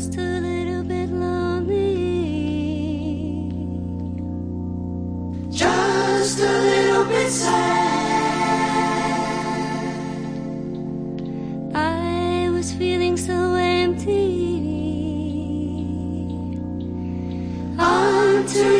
just a little bit lonely. Just a little bit sad. I was feeling so empty. Until